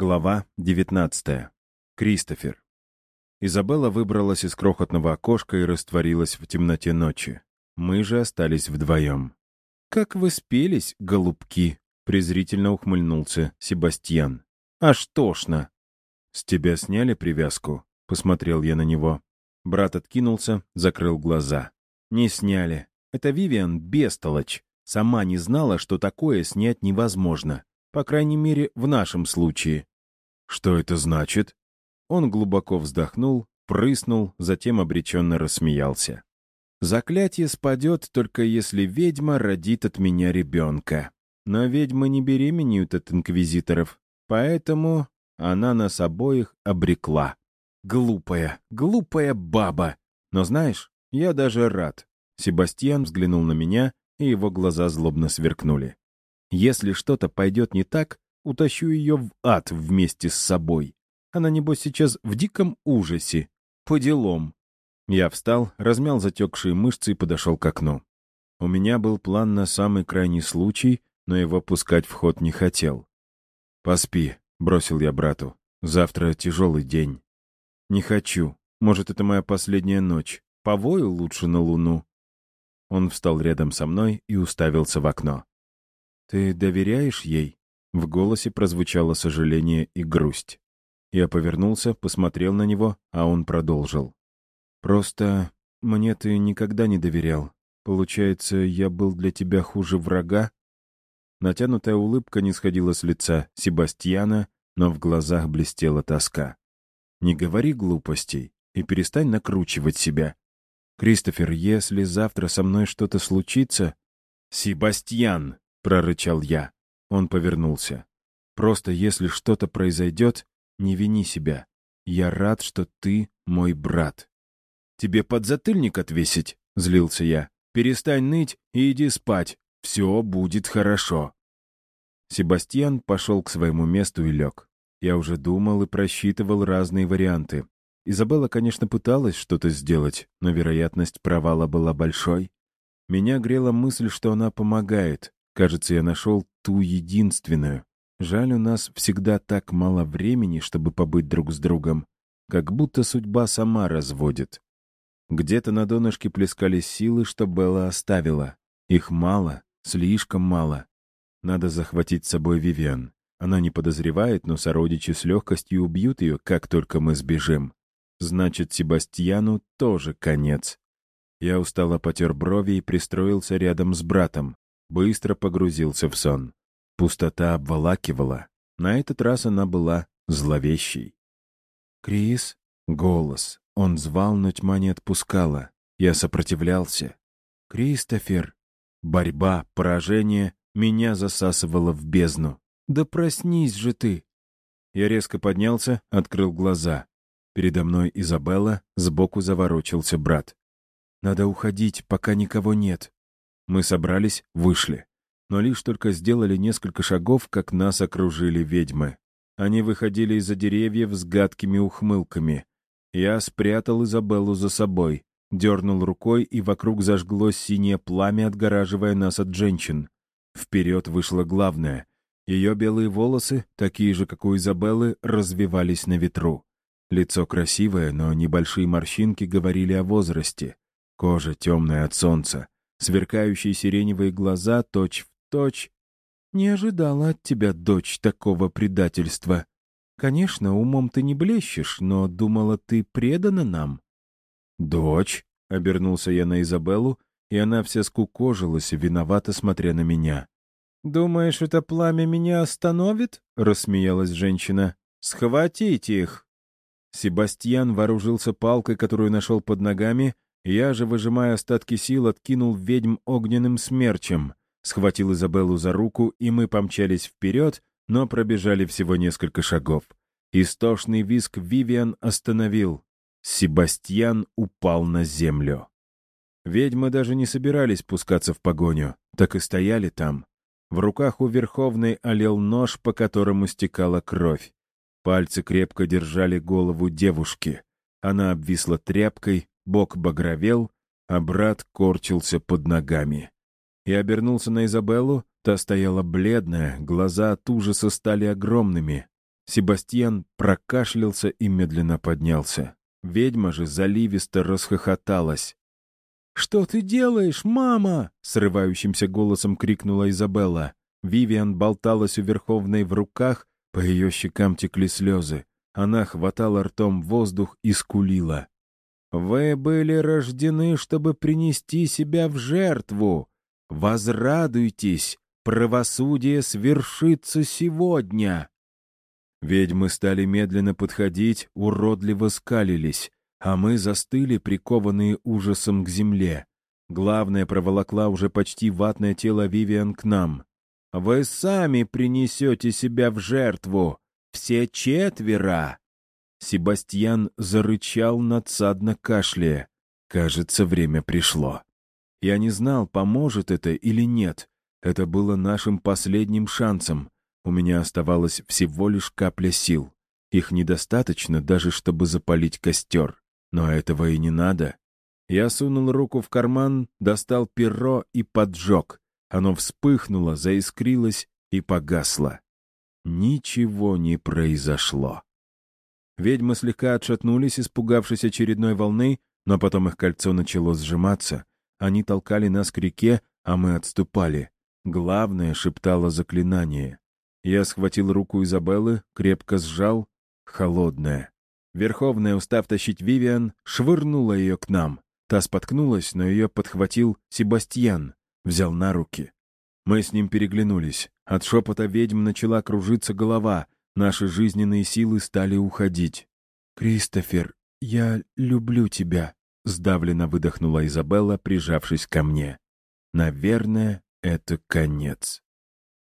Глава 19. Кристофер. Изабелла выбралась из крохотного окошка и растворилась в темноте ночи. Мы же остались вдвоем. «Как вы спелись, голубки!» — презрительно ухмыльнулся Себастьян. «Аж тошно!» «С тебя сняли привязку?» — посмотрел я на него. Брат откинулся, закрыл глаза. «Не сняли. Это Вивиан бестолочь. Сама не знала, что такое снять невозможно. По крайней мере, в нашем случае. «Что это значит?» Он глубоко вздохнул, прыснул, затем обреченно рассмеялся. «Заклятие спадет, только если ведьма родит от меня ребенка. Но ведьмы не беременеют от инквизиторов, поэтому она нас обоих обрекла. Глупая, глупая баба. Но знаешь, я даже рад». Себастьян взглянул на меня, и его глаза злобно сверкнули. Если что-то пойдет не так, утащу ее в ад вместе с собой. Она, небось, сейчас в диком ужасе. По делам. Я встал, размял затекшие мышцы и подошел к окну. У меня был план на самый крайний случай, но его пускать в ход не хотел. «Поспи», — бросил я брату. «Завтра тяжелый день». «Не хочу. Может, это моя последняя ночь. Повою лучше на луну». Он встал рядом со мной и уставился в окно. «Ты доверяешь ей?» В голосе прозвучало сожаление и грусть. Я повернулся, посмотрел на него, а он продолжил. «Просто мне ты никогда не доверял. Получается, я был для тебя хуже врага?» Натянутая улыбка не сходила с лица Себастьяна, но в глазах блестела тоска. «Не говори глупостей и перестань накручивать себя. Кристофер, если завтра со мной что-то случится...» «Себастьян!» — прорычал я. Он повернулся. «Просто если что-то произойдет, не вини себя. Я рад, что ты мой брат». «Тебе подзатыльник отвесить?» — злился я. «Перестань ныть и иди спать. Все будет хорошо». Себастьян пошел к своему месту и лег. Я уже думал и просчитывал разные варианты. Изабелла, конечно, пыталась что-то сделать, но вероятность провала была большой. Меня грела мысль, что она помогает, Кажется, я нашел ту единственную. Жаль, у нас всегда так мало времени, чтобы побыть друг с другом. Как будто судьба сама разводит. Где-то на донышке плескались силы, что Белла оставила. Их мало, слишком мало. Надо захватить с собой Вивиан. Она не подозревает, но сородичи с легкостью убьют ее, как только мы сбежим. Значит, Себастьяну тоже конец. Я устало потер брови и пристроился рядом с братом быстро погрузился в сон. Пустота обволакивала. На этот раз она была зловещей. «Крис?» — голос. Он звал, но тьма не отпускала. Я сопротивлялся. «Кристофер!» Борьба, поражение меня засасывало в бездну. «Да проснись же ты!» Я резко поднялся, открыл глаза. Передо мной Изабелла, сбоку заворочился брат. «Надо уходить, пока никого нет. Мы собрались, вышли. Но лишь только сделали несколько шагов, как нас окружили ведьмы. Они выходили из-за деревьев с гадкими ухмылками. Я спрятал Изабеллу за собой, дернул рукой, и вокруг зажглось синее пламя, отгораживая нас от женщин. Вперед вышло главное. Ее белые волосы, такие же, как у Изабеллы, развивались на ветру. Лицо красивое, но небольшие морщинки говорили о возрасте. Кожа темная от солнца сверкающие сиреневые глаза точь в точь. «Не ожидала от тебя, дочь, такого предательства. Конечно, умом ты не блещешь, но думала, ты предана нам». «Дочь?» — обернулся я на Изабеллу, и она вся скукожилась, виновато смотря на меня. «Думаешь, это пламя меня остановит?» — рассмеялась женщина. «Схватите их!» Себастьян вооружился палкой, которую нашел под ногами, я же, выжимая остатки сил, откинул ведьм огненным смерчем, схватил Изабеллу за руку, и мы помчались вперед, но пробежали всего несколько шагов. Истошный визг Вивиан остановил. Себастьян упал на землю. Ведьмы даже не собирались пускаться в погоню, так и стояли там. В руках у Верховной олел нож, по которому стекала кровь. Пальцы крепко держали голову девушки. Она обвисла тряпкой, Бок багровел, а брат корчился под ногами. Я обернулся на Изабеллу, та стояла бледная, глаза от ужаса стали огромными. Себастьян прокашлялся и медленно поднялся. Ведьма же заливисто расхохоталась. «Что ты делаешь, мама?» — срывающимся голосом крикнула Изабелла. Вивиан болталась у Верховной в руках, по ее щекам текли слезы. Она хватала ртом воздух и скулила. «Вы были рождены, чтобы принести себя в жертву. Возрадуйтесь, правосудие свершится сегодня!» Ведьмы стали медленно подходить, уродливо скалились, а мы застыли, прикованные ужасом к земле. Главное проволокла уже почти ватное тело Вивиан к нам. «Вы сами принесете себя в жертву! Все четверо!» Себастьян зарычал надсадно кашляя. Кажется, время пришло. Я не знал, поможет это или нет. Это было нашим последним шансом. У меня оставалось всего лишь капля сил. Их недостаточно даже, чтобы запалить костер. Но этого и не надо. Я сунул руку в карман, достал перо и поджег. Оно вспыхнуло, заискрилось и погасло. Ничего не произошло. Ведьмы слегка отшатнулись, испугавшись очередной волны, но потом их кольцо начало сжиматься. Они толкали нас к реке, а мы отступали. Главное шептало заклинание. Я схватил руку Изабеллы, крепко сжал. Холодная. Верховная, устав тащить Вивиан, швырнула ее к нам. Та споткнулась, но ее подхватил Себастьян, взял на руки. Мы с ним переглянулись. От шепота ведьм начала кружиться голова. Наши жизненные силы стали уходить. «Кристофер, я люблю тебя», — сдавленно выдохнула Изабелла, прижавшись ко мне. «Наверное, это конец».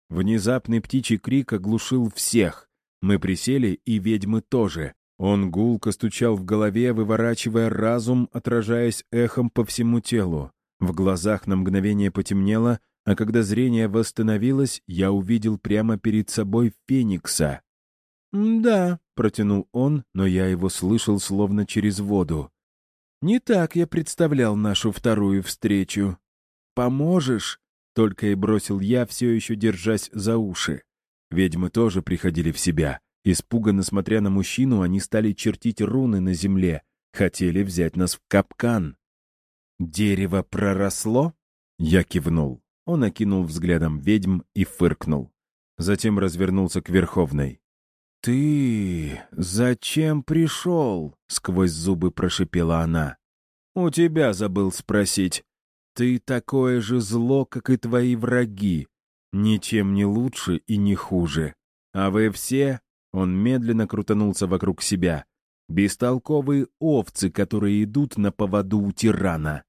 Внезапный птичий крик оглушил всех. Мы присели, и ведьмы тоже. Он гулко стучал в голове, выворачивая разум, отражаясь эхом по всему телу. В глазах на мгновение потемнело, а когда зрение восстановилось, я увидел прямо перед собой Феникса. «Да», — протянул он, но я его слышал словно через воду. «Не так я представлял нашу вторую встречу. Поможешь?» Только и бросил я, все еще держась за уши. Ведьмы тоже приходили в себя. Испуганно смотря на мужчину, они стали чертить руны на земле. Хотели взять нас в капкан. «Дерево проросло?» Я кивнул. Он окинул взглядом ведьм и фыркнул. Затем развернулся к Верховной. «Ты зачем пришел?» — сквозь зубы прошипела она. «У тебя забыл спросить. Ты такое же зло, как и твои враги, ничем не лучше и не хуже. А вы все, он медленно крутанулся вокруг себя, бестолковые овцы, которые идут на поводу у тирана.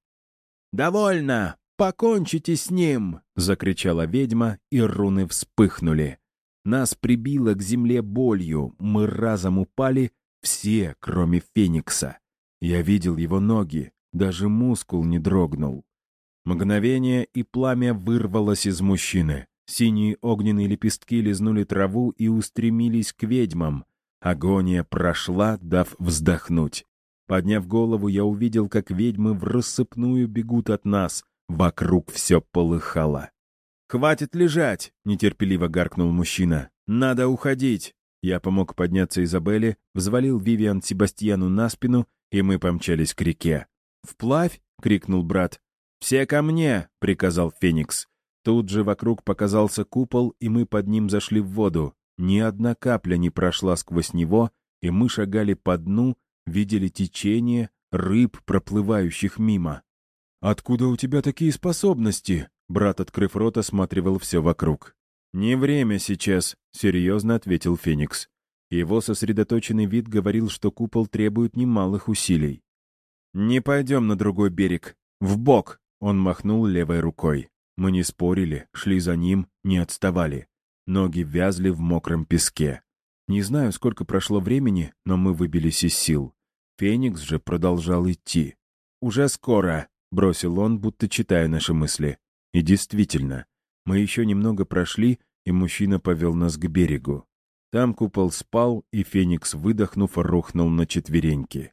«Довольно! Покончите с ним!» — закричала ведьма, и руны вспыхнули. Нас прибило к земле болью, мы разом упали, все, кроме Феникса. Я видел его ноги, даже мускул не дрогнул. Мгновение, и пламя вырвалось из мужчины. Синие огненные лепестки лизнули траву и устремились к ведьмам. Агония прошла, дав вздохнуть. Подняв голову, я увидел, как ведьмы в рассыпную бегут от нас. Вокруг все полыхало. «Хватит лежать!» — нетерпеливо гаркнул мужчина. «Надо уходить!» Я помог подняться Изабелле, взвалил Вивиан Себастьяну на спину, и мы помчались к реке. «Вплавь!» — крикнул брат. «Все ко мне!» — приказал Феникс. Тут же вокруг показался купол, и мы под ним зашли в воду. Ни одна капля не прошла сквозь него, и мы шагали по дну, видели течение, рыб, проплывающих мимо. «Откуда у тебя такие способности?» Брат, открыв рот, осматривал все вокруг. «Не время сейчас», — серьезно ответил Феникс. Его сосредоточенный вид говорил, что купол требует немалых усилий. «Не пойдем на другой берег. В бок. Он махнул левой рукой. Мы не спорили, шли за ним, не отставали. Ноги вязли в мокром песке. Не знаю, сколько прошло времени, но мы выбились из сил. Феникс же продолжал идти. «Уже скоро», — бросил он, будто читая наши мысли. И действительно, мы еще немного прошли, и мужчина повел нас к берегу. Там купол спал, и Феникс, выдохнув, рухнул на четвереньки.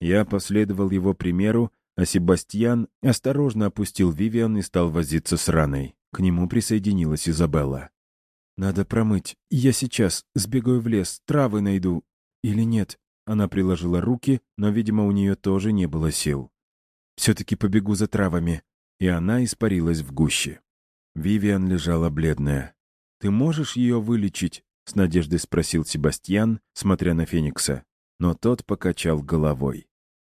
Я последовал его примеру, а Себастьян осторожно опустил Вивиан и стал возиться с раной. К нему присоединилась Изабелла. «Надо промыть. Я сейчас сбегаю в лес, травы найду. Или нет?» Она приложила руки, но, видимо, у нее тоже не было сил. «Все-таки побегу за травами». И она испарилась в гуще. Вивиан лежала бледная. «Ты можешь ее вылечить?» — с надеждой спросил Себастьян, смотря на Феникса. Но тот покачал головой.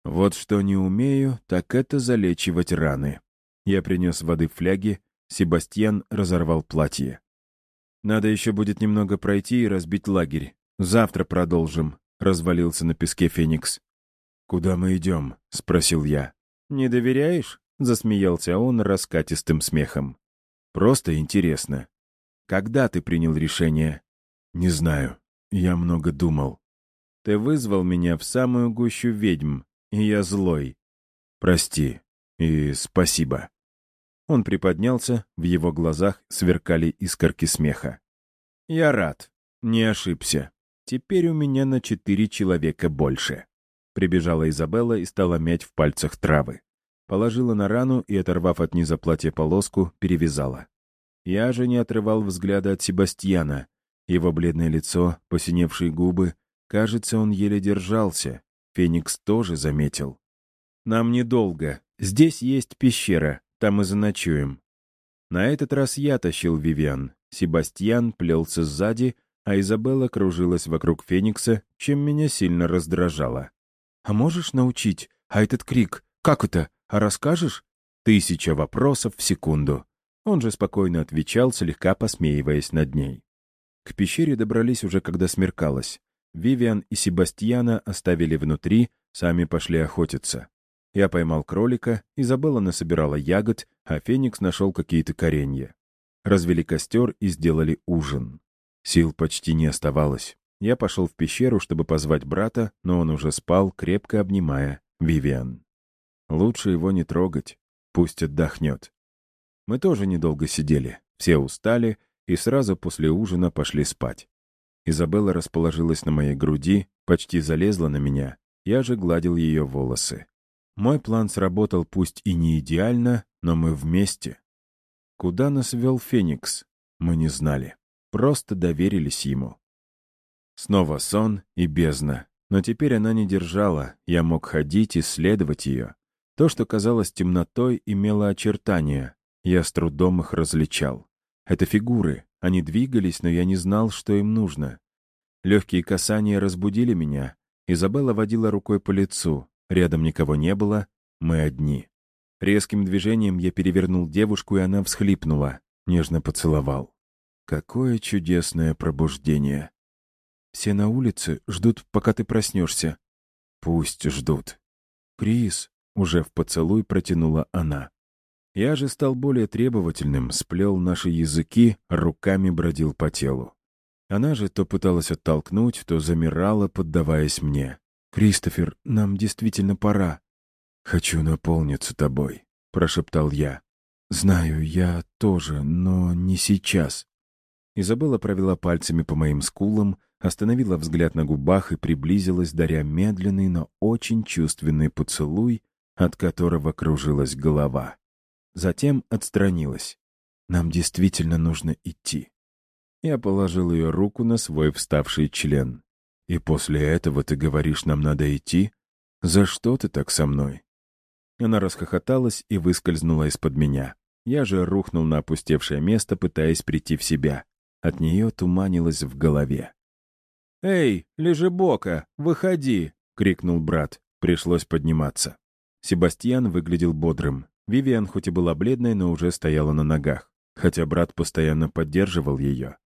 «Вот что не умею, так это залечивать раны». Я принес воды в фляге, Себастьян разорвал платье. «Надо еще будет немного пройти и разбить лагерь. Завтра продолжим», — развалился на песке Феникс. «Куда мы идем?» — спросил я. «Не доверяешь?» — засмеялся он раскатистым смехом. «Просто интересно. Когда ты принял решение?» «Не знаю. Я много думал. Ты вызвал меня в самую гущу ведьм, и я злой. Прости и спасибо». Он приподнялся, в его глазах сверкали искорки смеха. «Я рад. Не ошибся. Теперь у меня на четыре человека больше». Прибежала Изабелла и стала мять в пальцах травы. Положила на рану и, оторвав от низа платья полоску, перевязала. Я же не отрывал взгляда от Себастьяна. Его бледное лицо, посиневшие губы. Кажется, он еле держался. Феникс тоже заметил. «Нам недолго. Здесь есть пещера. Там и заночуем». На этот раз я тащил Вивиан. Себастьян плелся сзади, а Изабелла кружилась вокруг Феникса, чем меня сильно раздражало. «А можешь научить? А этот крик? Как это? А расскажешь?» Тысяча вопросов в секунду. Он же спокойно отвечал, слегка посмеиваясь над ней. К пещере добрались уже когда смеркалось. Вивиан и Себастьяна оставили внутри, сами пошли охотиться. Я поймал кролика, Изабелла насобирала ягод, а Феникс нашел какие-то коренья. Развели костер и сделали ужин. Сил почти не оставалось. Я пошел в пещеру, чтобы позвать брата, но он уже спал, крепко обнимая Вивиан. Лучше его не трогать, пусть отдохнет. Мы тоже недолго сидели, все устали и сразу после ужина пошли спать. Изабелла расположилась на моей груди, почти залезла на меня, я же гладил ее волосы. Мой план сработал пусть и не идеально, но мы вместе. Куда нас вел Феникс, мы не знали. Просто доверились ему. Снова сон и бездна. Но теперь она не держала, я мог ходить и следовать ее. То, что казалось темнотой, имело очертания, я с трудом их различал. Это фигуры. Они двигались, но я не знал, что им нужно. Легкие касания разбудили меня. Изабелла водила рукой по лицу. Рядом никого не было. Мы одни. Резким движением я перевернул девушку, и она всхлипнула. Нежно поцеловал. Какое чудесное пробуждение. Все на улице ждут, пока ты проснешься. Пусть ждут. Крис, уже в поцелуй протянула она. Я же стал более требовательным, сплел наши языки, руками бродил по телу. Она же то пыталась оттолкнуть, то замирала, поддаваясь мне. «Кристофер, нам действительно пора». «Хочу наполниться тобой», — прошептал я. «Знаю, я тоже, но не сейчас». Изабелла провела пальцами по моим скулам, остановила взгляд на губах и приблизилась, даря медленный, но очень чувственный поцелуй, от которого кружилась голова. Затем отстранилась. «Нам действительно нужно идти». Я положил ее руку на свой вставший член. «И после этого ты говоришь, нам надо идти? За что ты так со мной?» Она расхохоталась и выскользнула из-под меня. Я же рухнул на опустевшее место, пытаясь прийти в себя. От нее туманилось в голове. «Эй, лежебока, выходи!» — крикнул брат. Пришлось подниматься. Себастьян выглядел бодрым. Вивиан хоть и была бледной, но уже стояла на ногах, хотя брат постоянно поддерживал ее.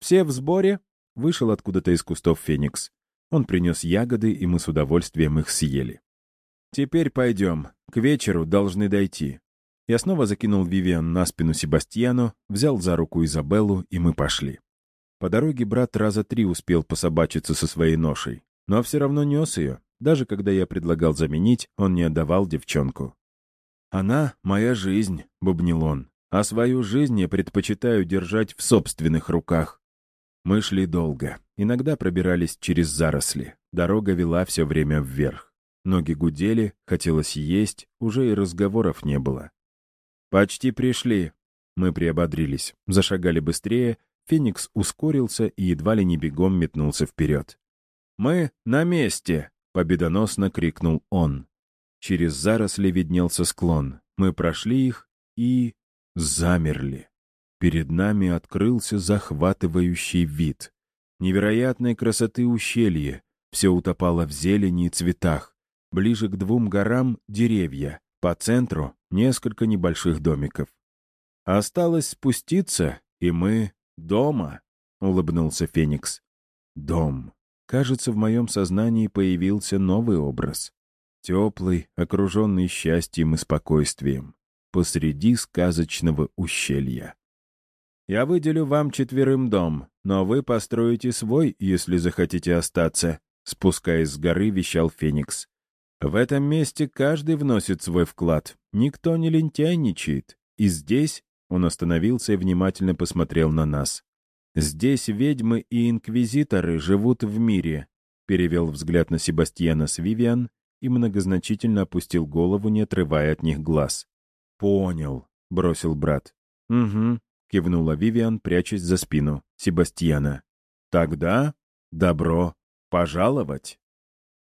«Все в сборе?» — вышел откуда-то из кустов Феникс. Он принес ягоды, и мы с удовольствием их съели. «Теперь пойдем. К вечеру должны дойти». Я снова закинул Вивиан на спину Себастьяну, взял за руку Изабеллу, и мы пошли. По дороге брат раза три успел пособачиться со своей ношей, но все равно нес ее. Даже когда я предлагал заменить, он не отдавал девчонку. «Она — моя жизнь», — бубнил он, «а свою жизнь я предпочитаю держать в собственных руках». Мы шли долго, иногда пробирались через заросли. Дорога вела все время вверх. Ноги гудели, хотелось есть, уже и разговоров не было. «Почти пришли». Мы приободрились, зашагали быстрее, Феникс ускорился и едва ли не бегом метнулся вперед. «Мы на месте!» — победоносно крикнул он. Через заросли виднелся склон. Мы прошли их и... замерли. Перед нами открылся захватывающий вид. Невероятной красоты ущелье. Все утопало в зелени и цветах. Ближе к двум горам — деревья. По центру — несколько небольших домиков. Осталось спуститься, и мы дома, — улыбнулся Феникс. Дом. Кажется, в моем сознании появился новый образ. Теплый, окруженный счастьем и спокойствием. Посреди сказочного ущелья. Я выделю вам четверым дом, но вы построите свой, если захотите остаться», — спускаясь с горы, вещал Феникс. «В этом месте каждый вносит свой вклад, никто не лентяйничает. И здесь...» — он остановился и внимательно посмотрел на нас. «Здесь ведьмы и инквизиторы живут в мире», — перевел взгляд на Себастьяна с Вивиан и многозначительно опустил голову, не отрывая от них глаз. «Понял», — бросил брат. «Угу», — кивнула Вивиан, прячась за спину Себастьяна. «Тогда добро пожаловать!»